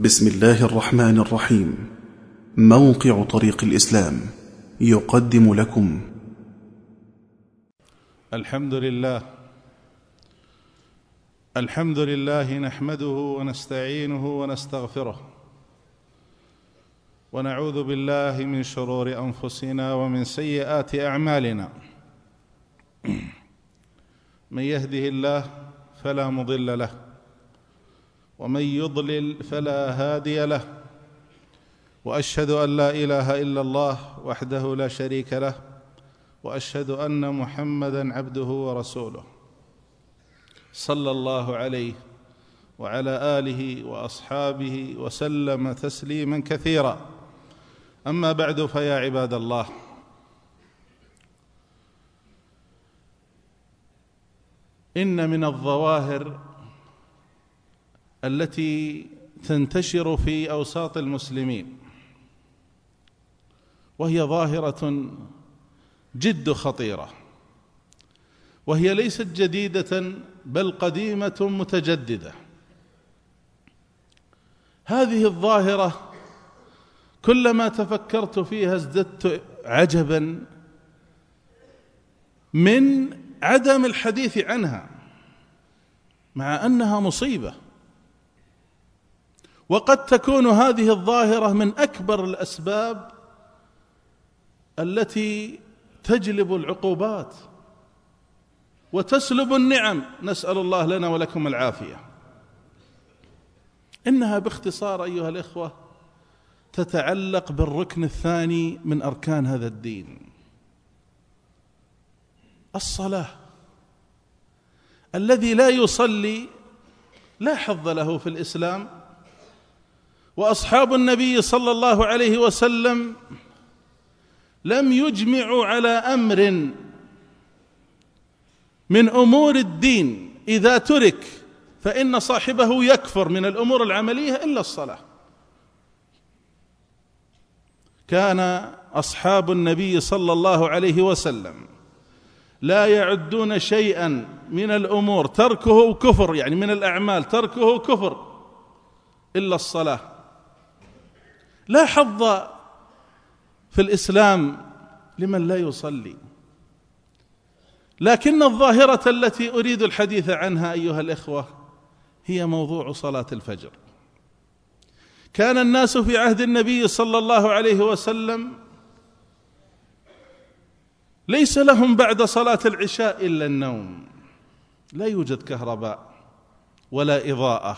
بسم الله الرحمن الرحيم. موقع طريق الإسلام يقدم لكم. الحمد لله. الحمد لله نحمده ونستعينه ونستغفره. ونعوذ بالله من شرور أنفسنا ومن سيئات أعمالنا. من يهده الله فلا مضل له. ومن يضلل فلا هادي له وأشهد أن لا إله إلا الله وحده لا شريك له وأشهد أن محمدا عبده ورسوله. صلى الله عليه وعلى آله وأصحابه وسلم تسليما كثيرا. أما بعد فيا عباد الله إن من الظواهر التي تنتشر في أوساط المسلمين. وهي ظاهرة جد خطيرة. وهي ليست جديدة بل قديمة متجددة. هذه الظاهرة كلما تفكرت فيها ازددت عجبا من عدم الحديث عنها مع أنها مصيبة. وقد تكون هذه الظاهرة من أكبر الأسباب التي تجلب العقوبات وتسلب النعم. نسأل الله لنا ولكم العافية. إنها باختصار أيها الإخوة تتعلق بالركن الثاني من أركان هذا الدين. الصلاة. الذي لا يصلي لا حظ له في الإسلام وأصحاب النبي صلى الله عليه وسلم لم يجمعوا على أمر من أمور الدين. إذا ترك فإن صاحبه يكفر من الأمور العملية إلا الصلاة. كان أصحاب النبي صلى الله عليه وسلم لا يعدون شيئا من الأمور. تركه كفر يعني من الأعمال تركه كفر إلا الصلاة. لا حظ في الإسلام لمن لا يصلي. لكن الظاهرة التي أريد الحديث عنها أيها الإخوة هي موضوع صلاة الفجر. كان الناس في عهد النبي صلى الله عليه وسلم ليس لهم بعد صلاة العشاء إلا النوم. لا يوجد كهرباء ولا إضاءة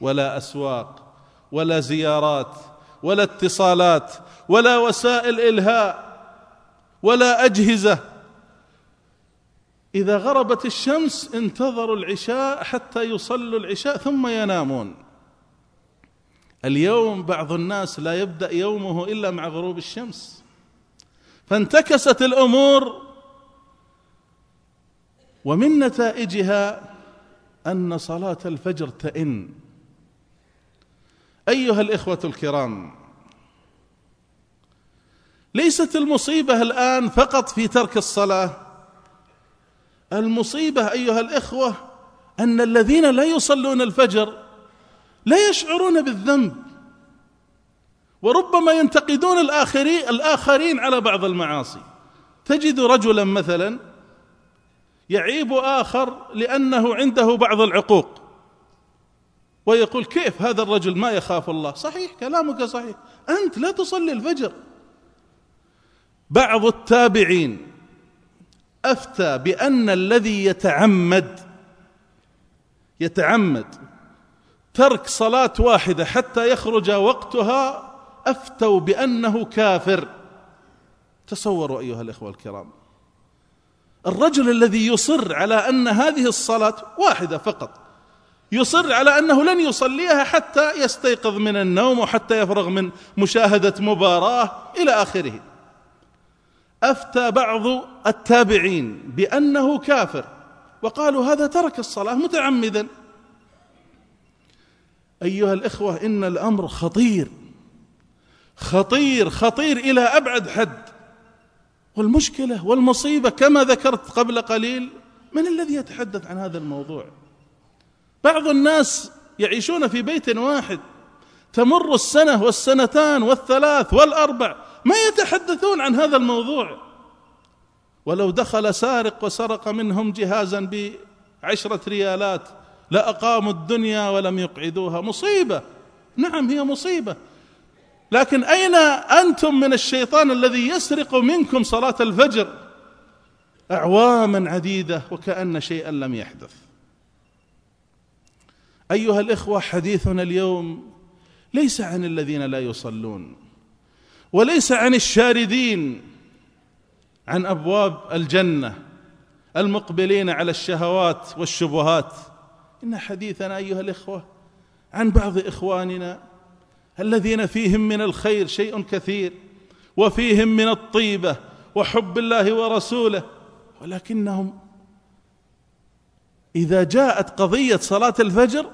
ولا أسواق ولا زيارات ولا اتصالات ولا وسائل إلهاء ولا أجهزة. إذا غربت الشمس انتظروا العشاء حتى يصلوا العشاء ثم ينامون. اليوم بعض الناس لا يبدأ يومه إلا مع غروب الشمس. فانتكست الأمور. ومن نتائجها أن صلاة الفجر تئن. أيها الإخوة الكرام ليست المصيبة الآن فقط في ترك الصلاة. المصيبة أيها الإخوة أن الذين لا يصلون الفجر لا يشعرون بالذنب وربما ينتقدون الآخرين, الآخرين على بعض المعاصي. تجد رجلا مثلا يعيب آخر لأنه عنده بعض العقوق. ويقول كيف هذا الرجل ما يخاف الله؟ صحيح كلامك صحيح. أنت لا تصلي الفجر. بعض التابعين أفتى بأن الذي يتعمد يتعمد ترك صلاة واحدة حتى يخرج وقتها أفتوا بأنه كافر. تصوروا أيها الإخوة الكرام الرجل الذي يصر على أن هذه الصلاة واحدة فقط يصر على أنه لن يصليها حتى يستيقظ من النوم وحتى يفرغ من مشاهدة مباراة إلى آخره. أفتى بعض التابعين بأنه كافر وقالوا هذا ترك الصلاة متعمدا. أيها الإخوة إن الأمر خطير خطير خطير إلى أبعد حد. والمشكلة والمصيبة كما ذكرت قبل قليل من الذي يتحدث عن هذا الموضوع؟ بعض الناس يعيشون في بيت واحد تمر السنة والسنتان والثلاث والأربع ما يتحدثون عن هذا الموضوع. ولو دخل سارق وسرق منهم جهازا بعشرة ريالات لأقاموا الدنيا ولم يقعدوها. مصيبة. نعم هي مصيبة. لكن أين أنتم من الشيطان الذي يسرق منكم صلاة الفجر؟ أعواما عديدة وكأن شيئا لم يحدث. أيها الإخوة حديثنا اليوم ليس عن الذين لا يصلون وليس عن الشاردين عن أبواب الجنة المقبلين على الشهوات والشبهات. إن حديثنا أيها الإخوة عن بعض إخواننا الذين فيهم من الخير شيء كثير وفيهم من الطيبة وحب الله ورسوله ولكنهم إذا جاءت قضية صلاة الفجر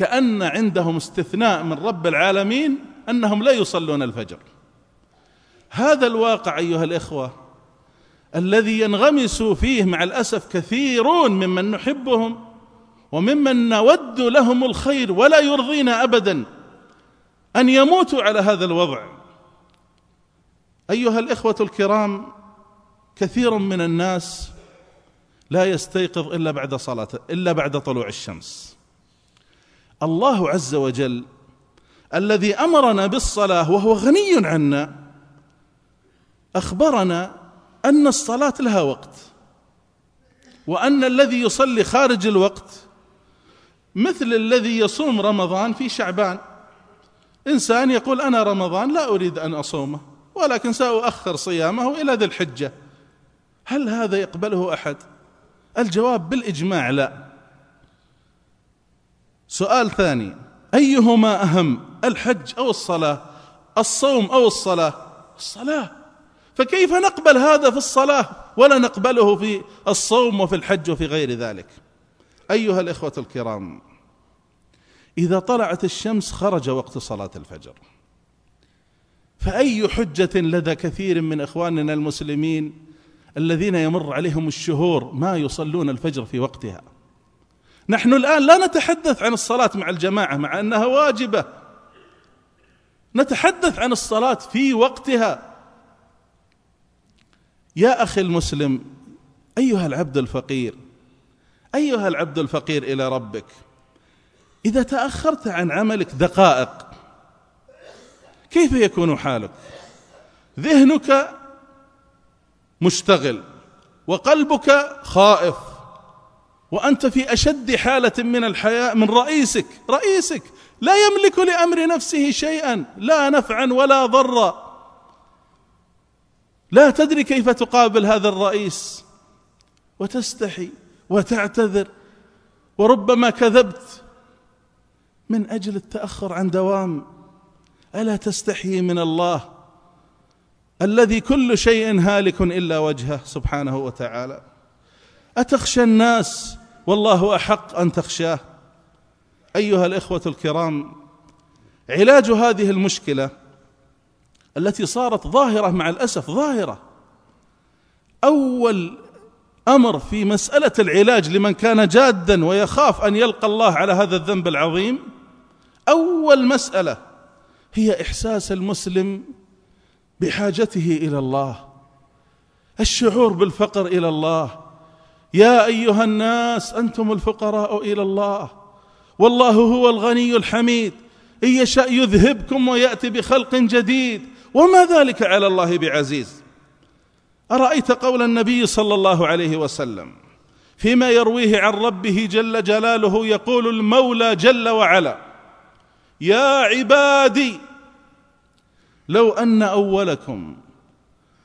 كأن عندهم استثناء من رب العالمين أنهم لا يصلون الفجر. هذا الواقع أيها الإخوة الذي ينغمس فيه مع الأسف كثيرون ممن نحبهم وممن نود لهم الخير ولا يرضينا أبدا أن يموتوا على هذا الوضع. أيها الإخوة الكرام كثير من الناس لا يستيقظ إلا بعد صلاة إلا بعد طلوع الشمس. الله عز وجل الذي أمرنا بالصلاة وهو غني عنا أخبرنا أن الصلاة لها وقت وأن الذي يصلي خارج الوقت مثل الذي يصوم رمضان في شعبان. إنسان يقول أنا رمضان لا أريد أن أصومه ولكن سأؤخر صيامه إلى ذي الحجة. هل هذا يقبله أحد؟ الجواب بالإجماع لا. سؤال ثاني. أيهما أهم الحج أو الصلاة؟ الصوم أو الصلاة؟ الصلاة. فكيف نقبل هذا في الصلاة ولا نقبله في الصوم وفي الحج وفي غير ذلك؟ أيها الإخوة الكرام إذا طلعت الشمس خرج وقت صلاة الفجر. فأي حجة لدى كثير من إخواننا المسلمين الذين يمر عليهم الشهور ما يصلون الفجر في وقتها؟ نحن الآن لا نتحدث عن الصلاة مع الجماعة مع أنها واجبة. نتحدث عن الصلاة في وقتها. يا أخي المسلم أيها العبد الفقير أيها العبد الفقير إلى ربك إذا تأخرت عن عملك دقائق كيف يكون حالك؟ ذهنك مشتغل وقلبك خائف. وأنت في أشد حالة من الحياء من رئيسك رئيسك. لا يملك لأمر نفسه شيئا لا نفعا ولا ضرا. لا تدري كيف تقابل هذا الرئيس. وتستحي وتعتذر. وربما كذبت. من أجل التأخر عن دوام. ألا تستحي من الله؟ الذي كل شيء هالك إلا وجهه سبحانه وتعالى. أتخشى الناس والله أحق أن تخشاه. أيها الإخوة الكرام علاج هذه المشكلة التي صارت ظاهرة مع الأسف ظاهرة أول أمر في مسألة العلاج لمن كان جادا ويخاف أن يلقى الله على هذا الذنب العظيم أول مسألة هي إحساس المسلم بحاجته إلى الله الشعور بالفقر إلى الله يا أيها الناس أنتم الفقراء إلى الله والله هو الغني الحميد إن يشاء يذهبكم ويأتي بخلق جديد وما ذلك على الله بعزيز. أرأيت قول النبي صلى الله عليه وسلم فيما يرويه عن ربه جل جلاله يقول المولى جل وعلا يا عبادي لو أن أولكم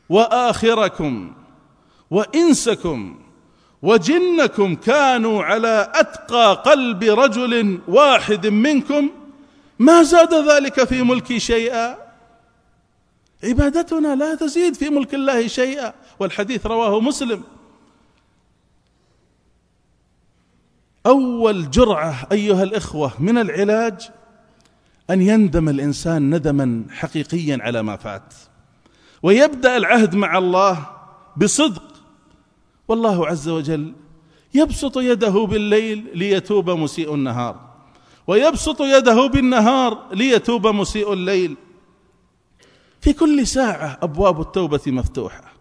وآخركم وإنسكم وجنكم كانوا على أتقى قلب رجل واحد منكم ما زاد ذلك في ملكي شيئا؟ عبادتنا لا تزيد في ملك الله شيئا والحديث رواه مسلم. أول جرعة أيها الإخوة من العلاج أن يندم الإنسان ندما حقيقيا على ما فات ويبدأ العهد مع الله بصدق والله عز وجل يبسط يده بالليل ليتوب مسيء النهار ويبسط يده بالنهار ليتوب مسيء الليل. في كل ساعة أبواب التوبة مفتوحة.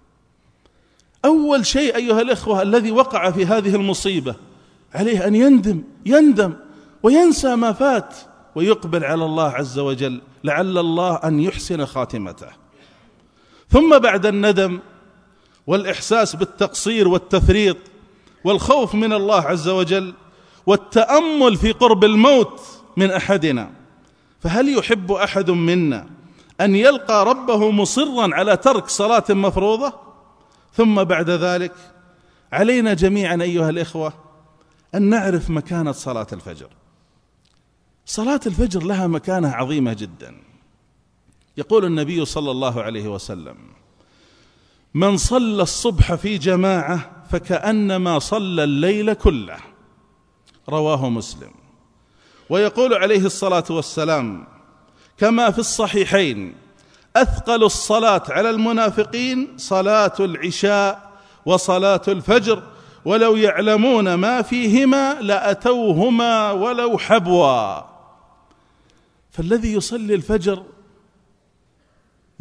أول شيء أيها الإخوة الذي وقع في هذه المصيبة عليه أن يندم يندم وينسى ما فات ويقبل على الله عز وجل لعل الله أن يحسن خاتمته. ثم بعد الندم والإحساس بالتقصير والتفريط والخوف من الله عز وجل والتأمل في قرب الموت من أحدنا فهل يحب أحد منا أن يلقى ربه مصرا على ترك صلاة مفروضة؟ ثم بعد ذلك علينا جميعا أيها الإخوة أن نعرف مكانة صلاة الفجر. صلاة الفجر لها مكانة عظيمة جدا. يقول النبي صلى الله عليه وسلم من صلى الصبح في جماعة فكأنما صلى الليل كله. رواه مسلم. ويقول عليه الصلاة والسلام كما في الصحيحين أثقل الصلاة على المنافقين صلاة العشاء وصلاة الفجر ولو يعلمون ما فيهما لأتوهما ولو حبوا. فالذي يصلي الفجر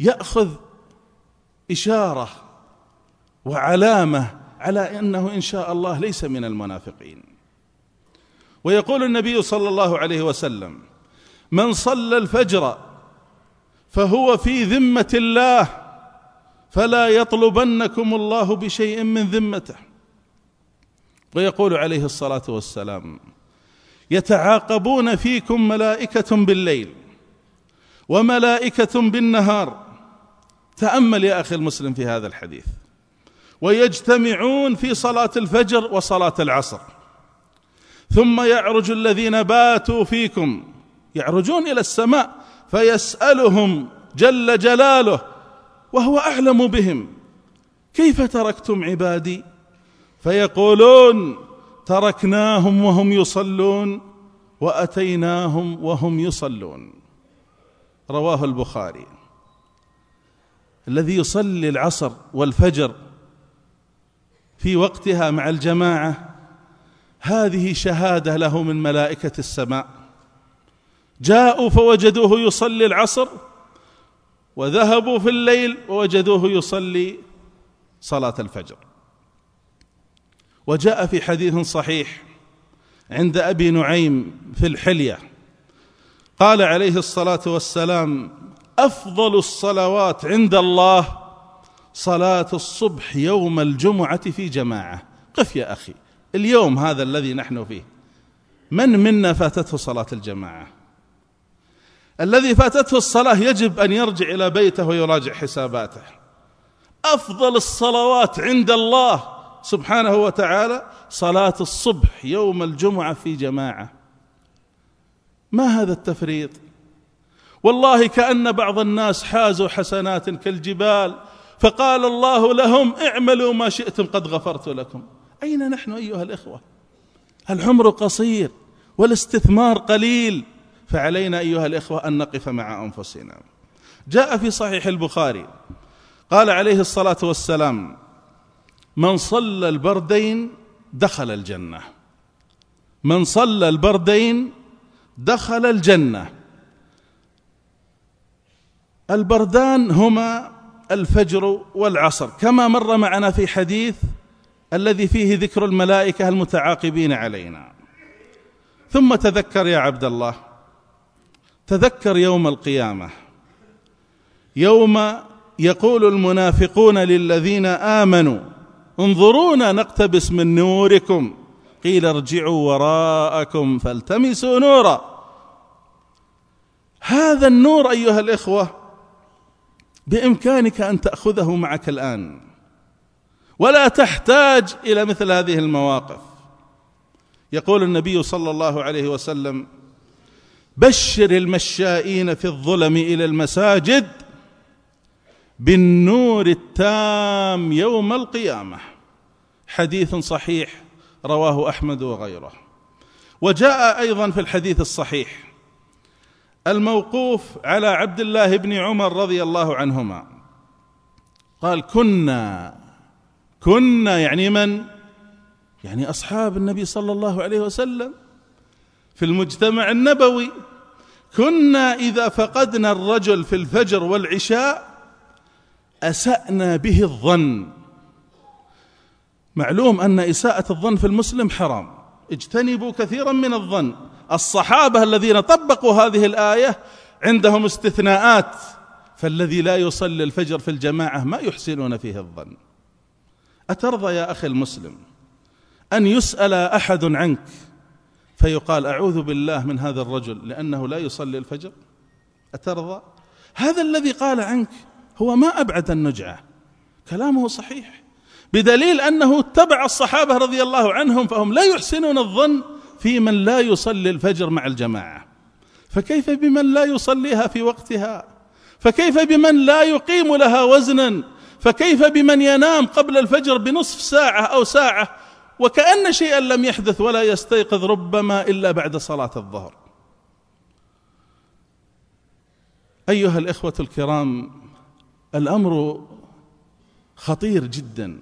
يأخذ إشارة وعلامة على أنه إن شاء الله ليس من المنافقين. ويقول النبي صلى الله عليه وسلم من صلى الفجر فهو في ذمة الله فلا يطلبنكم الله بشيء من ذمته. ويقول عليه الصلاة والسلام يتعاقبون فيكم ملائكة بالليل وملائكة بالنهار. تأمل يا أخي المسلم في هذا الحديث. ويجتمعون في صلاة الفجر وصلاة العصر. ثم يعرج الذين باتوا فيكم يعرجون إلى السماء فيسألهم جل جلاله وهو أعلم بهم كيف تركتم عبادي؟ فيقولون تركناهم وهم يصلون وأتيناهم وهم يصلون. رواه البخاري. الذي يصلي العصر والفجر في وقتها مع الجماعة. هذه شهادة له من ملائكة السماء. جاءوا فوجدوه يصلي العصر وذهبوا في الليل ووجدوه يصلي صلاة الفجر. وجاء في حديث صحيح عند أبي نعيم في الحلية. قال عليه الصلاة والسلام أفضل الصلوات عند الله صلاة الصبح يوم الجمعة في جماعة. قف يا أخي. اليوم هذا الذي نحن فيه. من منا فاتته صلاة الجماعة؟ الذي فاتته الصلاة يجب أن يرجع إلى بيته ويراجع حساباته. أفضل الصلوات عند الله سبحانه وتعالى صلاة الصبح يوم الجمعة في جماعة. ما هذا التفريط؟ والله كأن بعض الناس حازوا حسنات كالجبال فقال الله لهم اعملوا ما شئتم قد غفرت لكم. أين نحن أيها الإخوة؟ العمر قصير والاستثمار قليل؟ فعلينا أيها الإخوة أن نقف مع أنفسنا. جاء في صحيح البخاري قال عليه الصلاة والسلام من صلى البردين دخل الجنة. من صلى البردين دخل الجنة. البردان هما الفجر والعصر. كما مر معنا في حديث الذي فيه ذكر الملائكة المتعاقبين علينا. ثم تذكر يا عبد الله تذكر يوم القيامة. يوم يقول المنافقون للذين آمنوا انظرونا نقتبس من نوركم. قيل ارجعوا وراءكم فالتمسوا نورا. هذا النور أيها الإخوة بإمكانك أن تأخذه معك الآن. ولا تحتاج إلى مثل هذه المواقف. يقول النبي صلى الله عليه وسلم بشر المشائين في الظلم إلى المساجد بالنور التام يوم القيامة. حديث صحيح رواه أحمد وغيره. وجاء أيضا في الحديث الصحيح الموقوف على عبد الله بن عمر رضي الله عنهما. قال كنا كنا يعني من؟ يعني أصحاب النبي صلى الله عليه وسلم في المجتمع النبوي. كنا إذا فقدنا الرجل في الفجر والعشاء أسأنا به الظن. معلوم أن إساءة الظن في المسلم حرام. اجتنبوا كثيرا من الظن. الصحابة الذين طبقوا هذه الآية عندهم استثناءات فالذي لا يصلي الفجر في الجماعة ما يحسنون فيه الظن. أترضى يا أخي المسلم أن يسأل أحد عنك فيقال أعوذ بالله من هذا الرجل لأنه لا يصلي الفجر؟ أترضى؟ هذا الذي قال عنك هو ما أبعد النجعة. كلامه صحيح. بدليل أنه اتبع الصحابة رضي الله عنهم فهم لا يحسنون الظن. في من لا يصلي الفجر مع الجماعة. فكيف بمن لا يصليها في وقتها؟ فكيف بمن لا يقيم لها وزنا؟ فكيف بمن ينام قبل الفجر بنصف ساعة أو ساعة؟ وكأن شيئا لم يحدث ولا يستيقظ ربما إلا بعد صلاة الظهر. أيها الإخوة الكرام الأمر خطير جدا.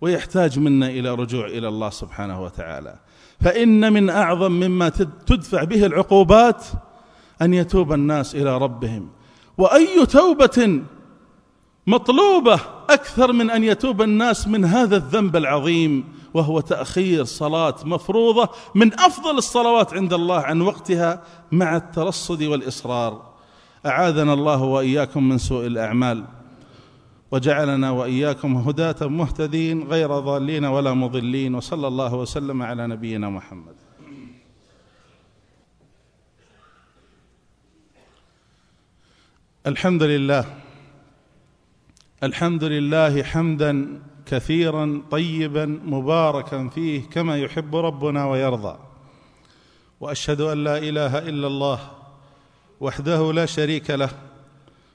ويحتاج منا إلى رجوع إلى الله سبحانه وتعالى. فإن من أعظم مما تدفع به العقوبات أن يتوب الناس إلى ربهم. وأي توبة مطلوبة أكثر من أن يتوب الناس من هذا الذنب العظيم وهو تأخير صلاة مفروضة من أفضل الصلوات عند الله عن وقتها مع الترصد والإصرار. أعاذنا الله وإياكم من سوء الأعمال. وجعلنا وإياكم هداة مهتدين غير ضالين ولا مضلين وصلى الله وسلم على نبينا محمد. الحمد لله. الحمد لله حمدا كثيرا طيبا مباركا فيه كما يحب ربنا ويرضى. وأشهد أن لا إله إلا الله وحده لا شريك له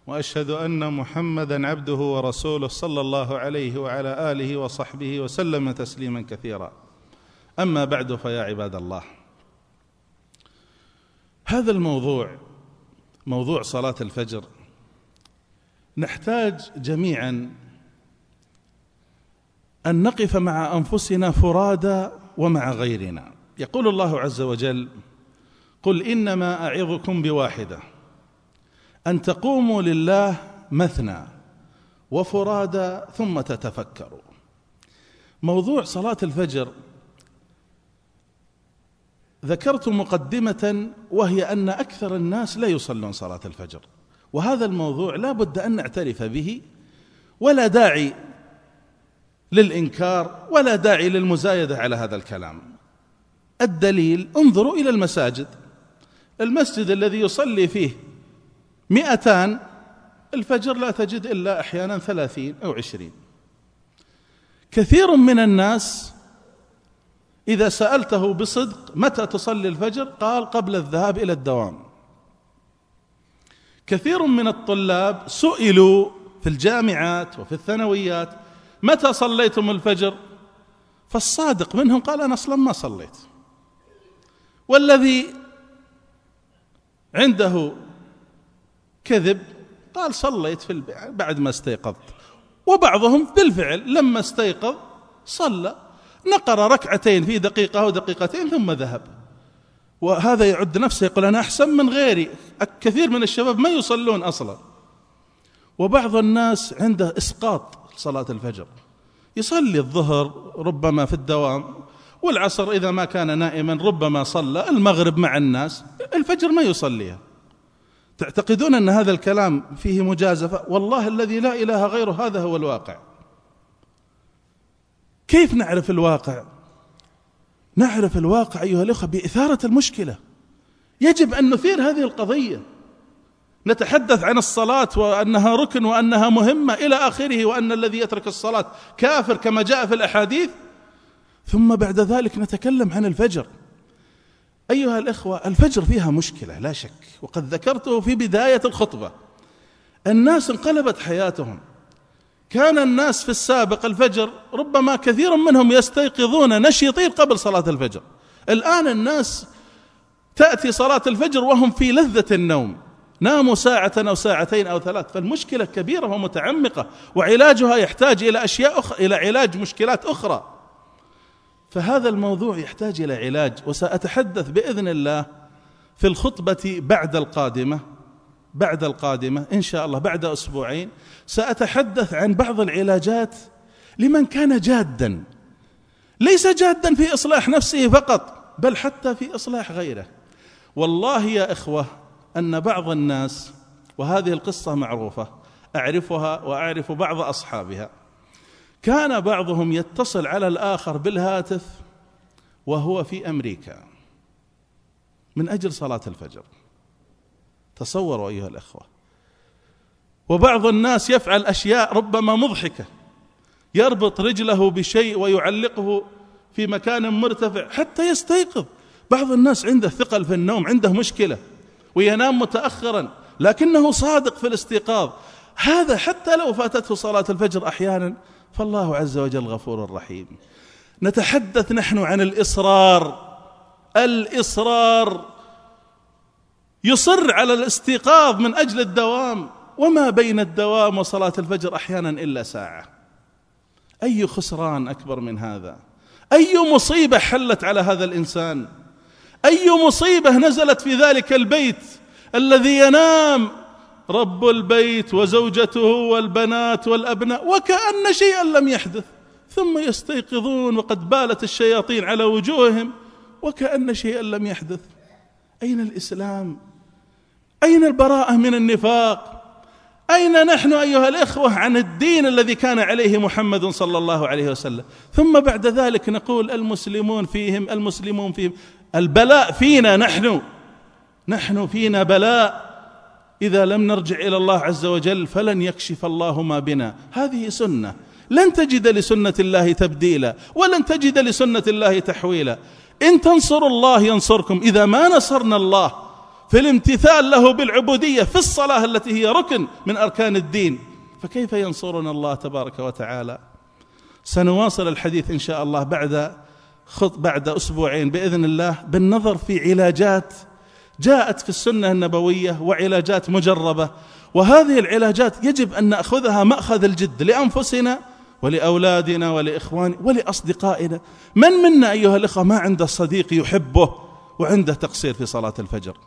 وأشهد أن محمدا عبده ورسوله صلى الله عليه وعلى آله وصحبه وسلم تسليما كثيرا. أما بعد فيا عباد الله. هذا الموضوع موضوع صلاة الفجر نحتاج جميعا أن نقف مع أنفسنا فرادى ومع غيرنا. يقول الله عز وجل قل إنما أعظكم بواحدة. أن تقوموا لله مثنى وفرادى ثم تتفكروا. موضوع صلاة الفجر ذكرت مقدمة وهي أن أكثر الناس لا يصلون صلاة الفجر وهذا الموضوع لا بد أن نعترف به ولا داعي للإنكار ولا داعي للمزايدة على هذا الكلام. الدليل انظروا إلى المساجد. المسجد الذي يصلي فيه مئتان الفجر لا تجد إلا أحيانا ثلاثين أو عشرين. كثير من الناس إذا سألته بصدق متى تصلي الفجر؟ قال قبل الذهاب إلى الدوام. كثير من الطلاب سئلوا في الجامعات وفي الثانويات متى صليتم الفجر؟ فالصادق منهم قال أنا أصلا ما صليت. والذي عنده كذب قال صليت في بعد ما استيقظت. وبعضهم بالفعل لما استيقظ صلى نقر ركعتين في دقيقة أو دقيقتين ثم ذهب. وهذا يعد نفسه يقول أنا أحسن من غيري. كثير من الشباب ما يصلون أصلا. وبعض الناس عنده إسقاط صلاة الفجر. يصلي الظهر ربما في الدوام والعصر إذا ما كان نائما ربما صلى المغرب مع الناس الفجر ما يصليها. تعتقدون أن هذا الكلام فيه مجازفة؟ والله الذي لا إله غيره هذا هو الواقع. كيف نعرف الواقع؟ نعرف الواقع أيها الأخوة بإثارة المشكلة. يجب أن نثير هذه القضية. نتحدث عن الصلاة وأنها ركن وأنها مهمة إلى آخره وأن الذي يترك الصلاة كافر كما جاء في الأحاديث. ثم بعد ذلك نتكلم عن الفجر. أيها الإخوة الفجر فيها مشكلة لا شك وقد ذكرته في بداية الخطبة. الناس انقلبت حياتهم. كان الناس في السابق الفجر ربما كثير منهم يستيقظون نشيطين قبل صلاة الفجر. الآن الناس تأتي صلاة الفجر وهم في لذة النوم. ناموا ساعة أو ساعتين أو ثلاث فالمشكلة كبيرة ومتعمقة وعلاجها يحتاج إلى أشياء أخرى إلى علاج مشكلات أخرى. فهذا الموضوع يحتاج إلى علاج وسأتحدث بإذن الله في الخطبة بعد القادمة بعد القادمة إن شاء الله بعد أسبوعين سأتحدث عن بعض العلاجات لمن كان جادا. ليس جادا في إصلاح نفسه فقط بل حتى في إصلاح غيره. والله يا إخوة أن بعض الناس وهذه القصة معروفة أعرفها وأعرف بعض أصحابها. كان بعضهم يتصل على الآخر بالهاتف وهو في أمريكا. من أجل صلاة الفجر. تصوروا أيها الأخوة. وبعض الناس يفعل أشياء ربما مضحكة. يربط رجله بشيء ويعلقه في مكان مرتفع حتى يستيقظ. بعض الناس عنده ثقل في النوم عنده مشكلة وينام متأخرا لكنه صادق في الاستيقاظ. هذا حتى لو فاتته صلاة الفجر أحيانا فالله عز وجل غفور رحيم. نتحدث نحن عن الإصرار. الإصرار يصر على الاستيقاظ من أجل الدوام وما بين الدوام وصلاة الفجر أحيانا إلا ساعة. أي خسران أكبر من هذا؟ أي مصيبة حلت على هذا الإنسان؟ أي مصيبة نزلت في ذلك البيت الذي ينام رب البيت وزوجته والبنات والأبناء وكأن شيئا لم يحدث ثم يستيقظون وقد بالت الشياطين على وجوههم وكأن شيئا لم يحدث. أين الإسلام؟ أين البراءة من النفاق؟ أين نحن أيها الإخوة عن الدين الذي كان عليه محمد صلى الله عليه وسلم؟ ثم بعد ذلك نقول المسلمون فيهم المسلمون فيهم البلاء فينا نحن نحن فينا بلاء. إذا لم نرجع إلى الله عز وجل فلن يكشف الله ما بنا. هذه سنة. لن تجد لسنة الله تبديلا ولن تجد لسنة الله تحويلا. إن تنصروا الله ينصركم. إذا ما نصرنا الله في الامتثال له بالعبودية في الصلاة التي هي ركن من أركان الدين فكيف ينصرنا الله تبارك وتعالى؟ سنواصل الحديث إن شاء الله بعد خط بعد أسبوعين بإذن الله. بالنظر في علاجات جاءت في السنة النبوية وعلاجات مجربة وهذه العلاجات يجب أن نأخذها مأخذ الجد لأنفسنا ولأولادنا ولإخواننا ولأصدقائنا. من منا أيها الأخوة ما عنده صديق يحبه وعنده تقصير في صلاة الفجر؟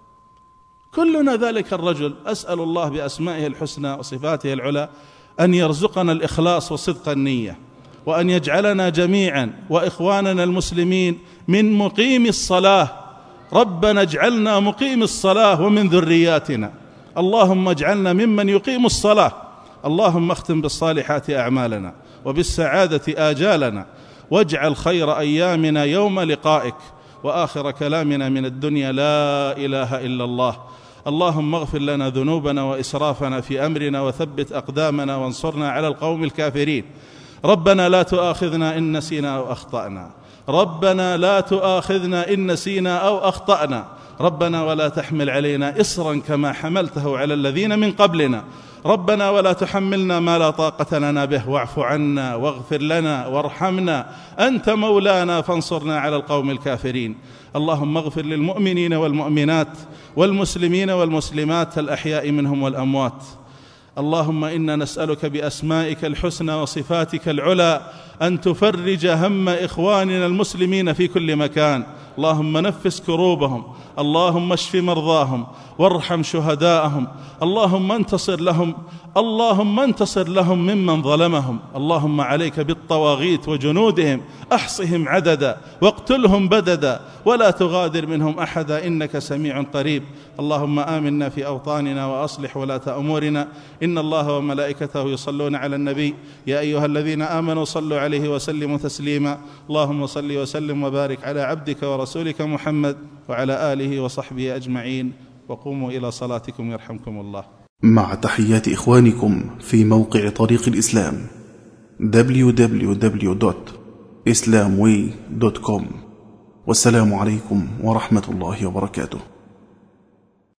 كلنا ذلك الرجل. أسأل الله بأسمائه الحسنى وصفاته العلى أن يرزقنا الإخلاص وصدق النية وأن يجعلنا جميعا وإخواننا المسلمين من مقيم الصلاة ربنا اجعلنا مقيم الصلاة ومن ذرياتنا. اللهم اجعلنا ممن يقيم الصلاة. اللهم اختم بالصالحات أعمالنا وبالسعادة آجالنا. واجعل خير أيامنا يوم لقائك. وآخر كلامنا من الدنيا لا إله إلا الله. اللهم اغفر لنا ذنوبنا وإسرافنا في أمرنا وثبت أقدامنا وانصرنا على القوم الكافرين. ربنا لا تؤاخذنا إن نسينا أو أخطأنا. ربنا لا تؤاخذنا إن نسينا أو أخطأنا. ربنا ولا تحمل علينا إصرا كما حملته على الذين من قبلنا. ربنا ولا تحملنا ما لا طاقة لنا به. واعف عنا واغفر لنا وارحمنا. أنت مولانا فانصرنا على القوم الكافرين. اللهم اغفر للمؤمنين والمؤمنات والمسلمين والمسلمات الأحياء منهم والأموات. اللهم إنا نسألك بأسمائك الحسنى وصفاتك العلى أن تفرج هم إخواننا المسلمين في كل مكان. اللهم نفس كروبهم اللهم اشف مرضاهم وارحم شهداءهم اللهم انتصر لهم اللهم انتصر لهم ممن ظلمهم. اللهم عليك بالطواغيت وجنودهم. أحصهم عددا واقتلهم بددا. ولا تغادر منهم أحدا. إنك سميع قريب. اللهم آمنا في أوطاننا وأصلح ولاة أمورنا. إن الله وملائكته يصلون على النبي. يا أيها الذين آمنوا صلوا عليه وسلموا تسليما. اللهم صل وسلم وبارك على عبدك ورسولك محمد وعلى آله وصحبه أجمعين. وقوموا إلى صلاتكم يرحمكم الله. مع تحيات إخوانكم في موقع طريق الإسلام www.islamway.com والسلام عليكم ورحمة الله وبركاته.